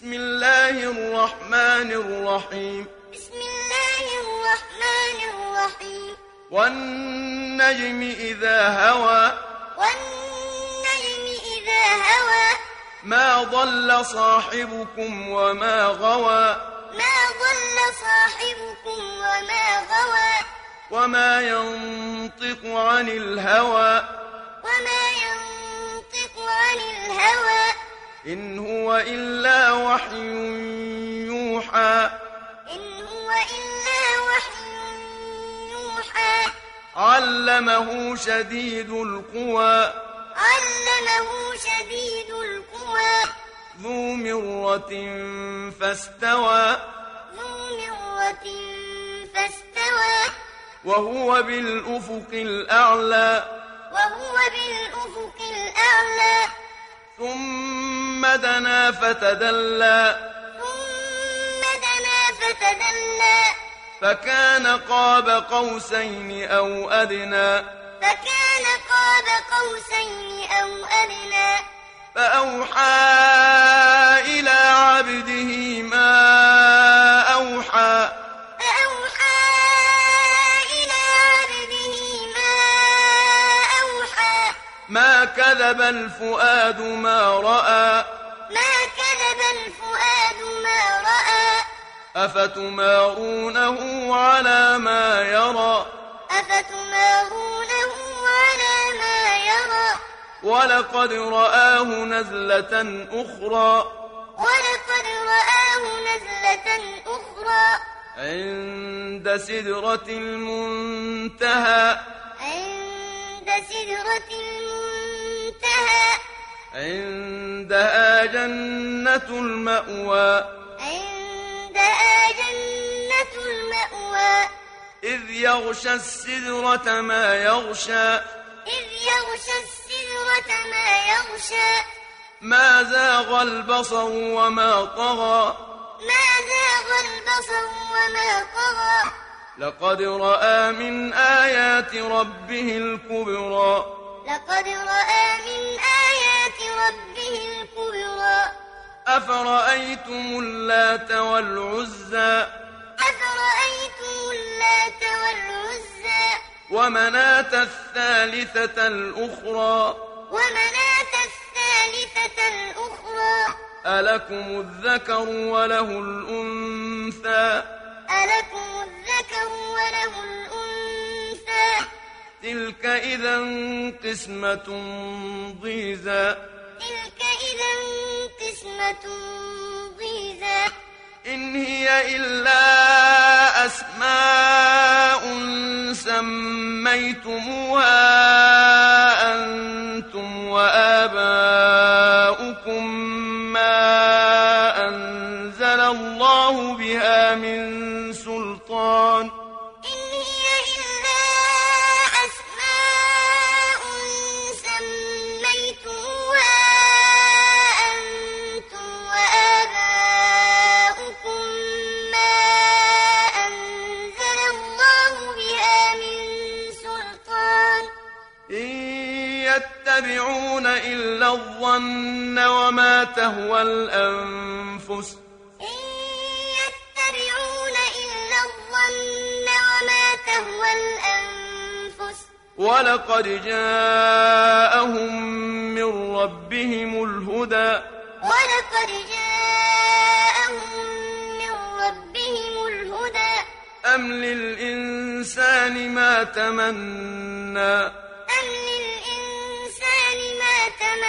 بسم الله الرحمن الرحيم. بسم الله الرحمن الرحيم. والنجم إذا هوى. والنجم إذا هوى. ما ضل صاحبكم وما غوى. ما ضل صاحبكم وما غوى. وما ينطق عن الهوى. إن هو إلا وحي يوحى. إن هو إلا وحي يوحى. علمه شديد القوى. علمه شديد القوى. ذو مرة فاستوى. ذو مرة فاستوى. وهو بالأفق الأعلى. وهو بالأفق الأعلى. ثم دنا فتدلى. ثم دنا فتدلى. فكان قاب قوسين أو أدنى. فكان قاب قوسين أو أدنى. فأوحى إلى عبده ما كذب الفؤاد ما رأى. ما كذب الفؤاد ما رأى. أفتمارونه على ما يرى؟ أفتمارونه على ما يرى. ولقد رآه نزلة أخرى. ولقد رآه نزلة أخرى. عند سدرة المنتهى. عند سدرة المنتهى. عندها جنة المأوى. عندها جنة المأوى. إذ يغشى السدرة ما يغشى. إذ يغشى السدرة ما يغشى. ما زاغ البصر وما طغى. ما زاغ البصر وما طغى. لقد رأى من آيات ربه الكبرى. لقد رأى من آيات ربه الكبرى. أفرأيتم اللات والعزى؟ أفرأيتم اللات والعزى؟ ومناة الثالثة الأخرى. ومناة الثالثة الأخرى. ألكم الذكر وله الأنثى؟ ألكم الذكر وله الأنثى. تلك إذا قسمة ضيزى. تلك إذا قسمة ضيزى. إن هي إلا أسماء سميتموها أنتم وآباؤكم. الظن وما تهوى الأنفس. إن يتبعون إلا الظن وما تهوى الأنفس. ولقد جاءهم من ربهم الهدى. ولقد جاءهم من ربهم الهدى. أم للإنسان ما تمنى؟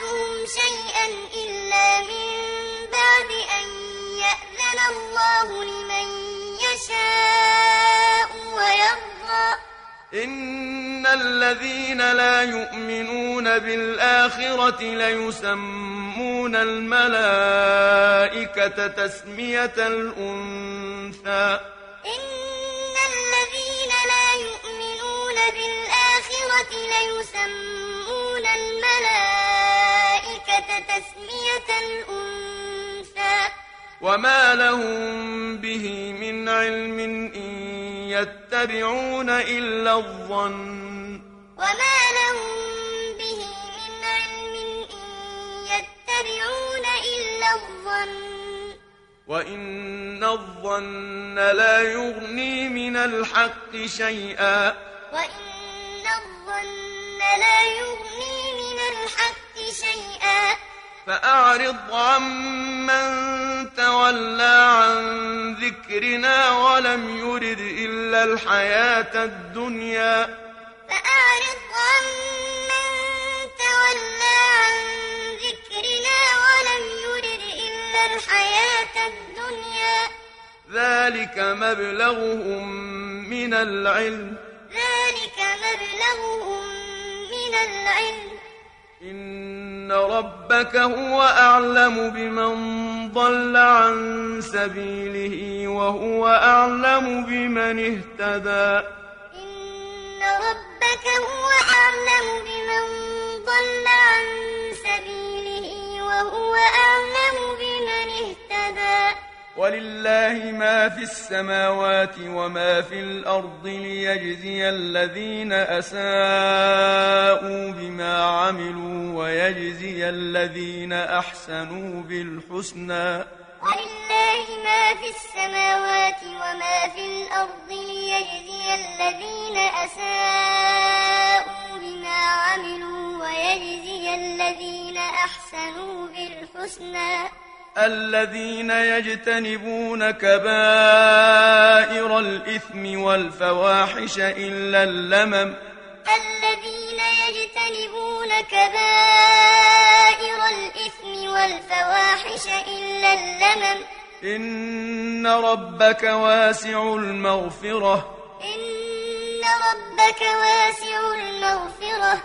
شفاعتهم شيئا إلا من بعد أن يأذن الله لمن يشاء ويرضى. إن الذين لا يؤمنون بالآخرة ليسمون الملائكة تسمية الأنثى. إن الذين لا يؤمنون بالآخرة ليسمون الملائكة تسمية الأنثى. وما لهم به من علم إن يتبعون إلا الظن. وما لهم به من علم إن يتبعون إلا الظن. وإن الظن لا يغني من الحق شيئا. وإن الظن لا يغني من الحق شيئا. فأعرض عمن تولى عن ذكرنا ولم يرد إلا الحياة الدنيا. فأعرض عمن تولى عن ذكرنا ولم يرد إلا الحياة الدنيا. ذلك مبلغهم من العلم. ذلك مبلغهم من العلم. إن ربك هو أعلم بمن ضل عن سبيله وهو أعلم بمن اهتدى. إن ربك هو أعلم بمن ضل عن سبيله وهو أعلم ولله ما في السماوات وما في الأرض ليجزي الذين أساءوا بما عملوا ويجزي الذين أحسنوا بالحسنى. ولله ما في السماوات وما في الأرض ليجزي الذين أساءوا بما عملوا ويجزي الذين أحسنوا بالحسنى. الذين يجتنبون كبائر الإثم والفواحش إلا اللمم. الذين يجتنبون كبائر الإثم والفواحش إلا اللمم. إن ربك واسع المغفرة. إن ربك واسع المغفرة.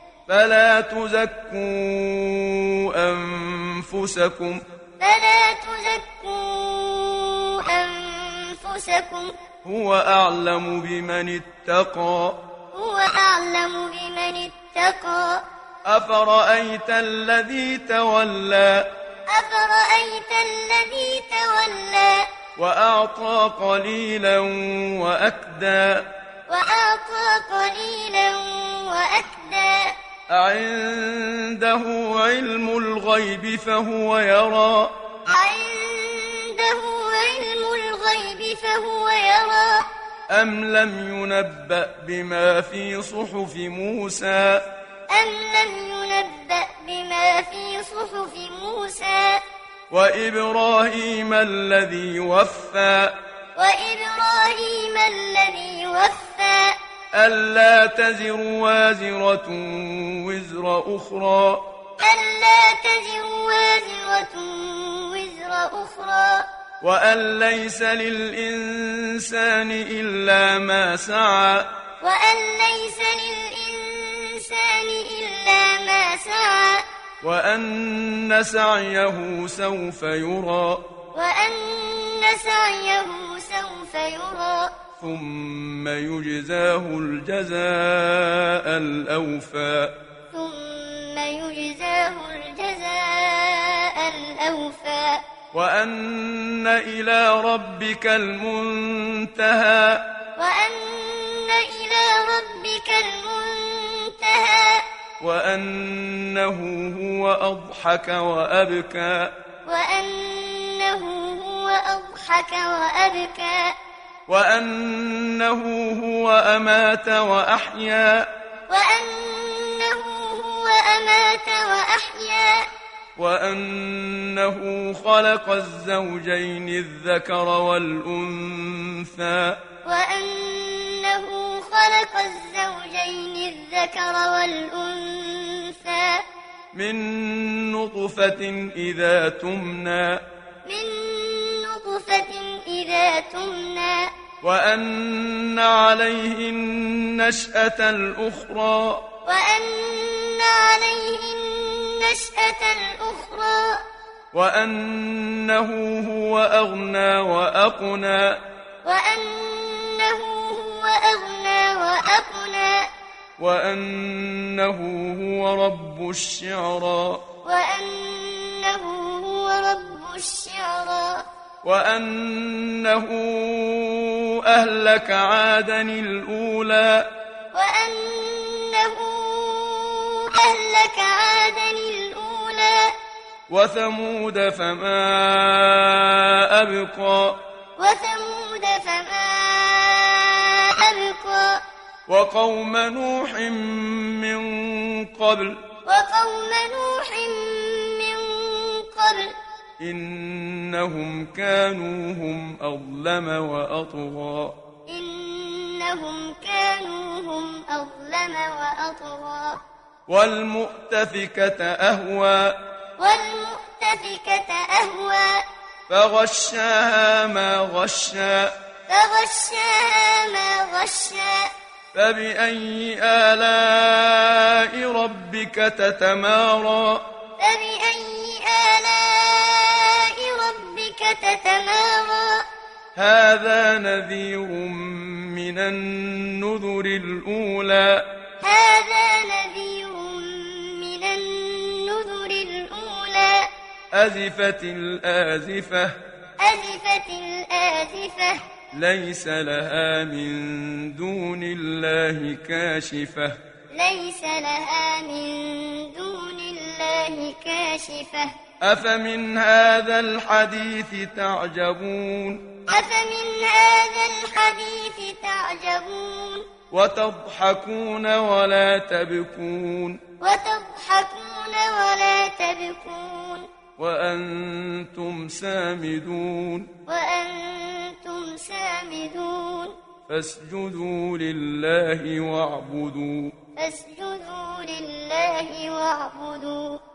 فلا تزكوا أنفسكم. فلا تزكوا أنفسكم. هو أعلم بمن اتقى. هو أعلم بمن اتقى. أفرأيت الذي تولى؟ أفرأيت الذي تولى؟ وأعطى قليلا وأكدى. وأعطى قليلا وأكدى. أعنده علم الغيب فهو يرى. عنده علم الغيب فهو يرى. أم لم ينبأ بما في صحف موسى؟ أم لم ينبأ بما في صحف موسى؟ وإبراهيم الذي وفى. وإبراهيم الذي وفى. ألا تزر وازرة وزر أخرى. ألا تزر وازرة وزر أخرى. وأن ليس للإنسان إلا ما سعى. وأن ليس للإنسان إلا ما سعى. وأن سعيه سوف يرى. وأن سعيه سوف يرى. ثم يجزاه الجزاء الأوفى. ثم يجزاه الجزاء الأوفى. وأن إلى ربك المنتهى. وأن إلى ربك المنتهى. وأنه هو أضحك وأبكى. وأنه هو أضحك وأبكى. وأنه هو أمات وأحيا. وأنه هو وأمات وأحيا. وأنه خلق الزوجين الذكر والأنثى. وأنه خلق الزوجين الذكر والأنثى. من نطفة إذا تمنى. من نطفة إذا تمنى. وأن عليه النشأة الأخرى. وأن عليه النشأة الأخرى. وأنه هو أغنى وأقنى. وأنه هو أغنى وأقنى. وأنه هو رب الشعرى. وأنه هو رب الشعرى. وأنه أهلك عادا الأولى. وأنه أهلك عادا الأولى. وثمود فما أبقى. وثمود فما أبقى. وقوم نوح من قبل. وقوم نوح من قبل. إنهم كانوا هم أظلم وأطغى. إنهم كانوا هم أظلم وأطغى. والمؤتفكة أهوى. والمؤتفكة أهوى. فغشاها ما غشى. فغشاها ما غشى. فبأي آلاء ربك تتمارى. فبأي آلاء تتمارى هذا نذير من النذر الأولى. هذا نذير من النذر الأولى. أزفت الآزفة. أزفت الآزفة. ليس لها من دون الله كاشفة. ليس لها من دون الله كاشفة. أفمن هذا الحديث تعجبون؟ أفمن هذا الحديث تعجبون؟ وتضحكون ولا تبكون؟ وتضحكون ولا تبكون؟ وأنتم سامدون؟ وأنتم سامدون؟ فاسجدوا لله واعبدوا. فاسجدوا لله واعبدوا.